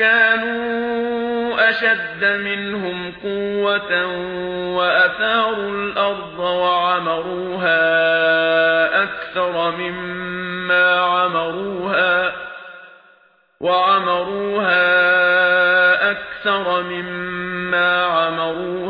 كانوا أشد منهم قوة وأثاروا الأرض وعمروها أكثر مما عمروها وعمروها أكثر مما عمروها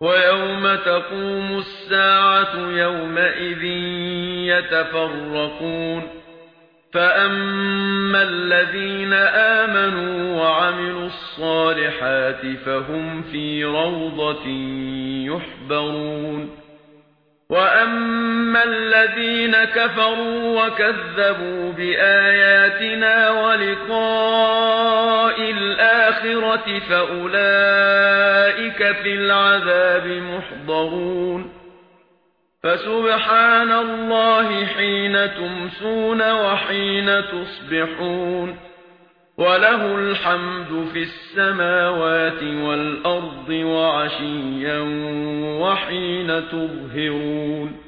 وَيَوْمَ تَقُومُ السَّاعَةُ يَوْمَئِذٍ يَتَفَرَّقُونَ فَأَمَّا الَّذِينَ آمَنُوا وَعَمِلُوا الصَّالِحَاتِ فَهُمْ فِي رَوْضَةٍ يُحْبَرُونَ وَأَمَّا الَّذِينَ كَفَرُوا وَكَذَّبُوا بِآيَاتِنَا وَلِقَاءِ الْآخِرَةِ الآخرة فأولئك في العذاب محضرون. فسبحان الله حين تمسون وحين تصبحون. وله الحمد في السماوات والأرض وعشيا وحين تظهرون.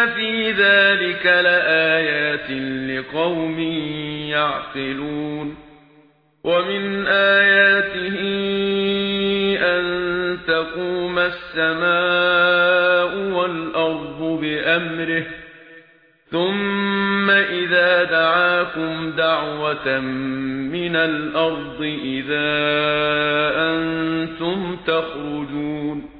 إِنَّ فِي ذَلِكَ لَآيَاتٍ لِقَوْمٍ يَعْقِلُونَ وَمِنْ آيَاتِهِ أَن تَقُومَ السَّمَاءُ وَالْأَرْضُ بِأَمْرِهِ ثُمَّ إِذَا دَعَاكُمْ دَعْوَةً مِنَ الْأَرْضِ إِذَا أَنْتُمْ تَخْرُجُونَ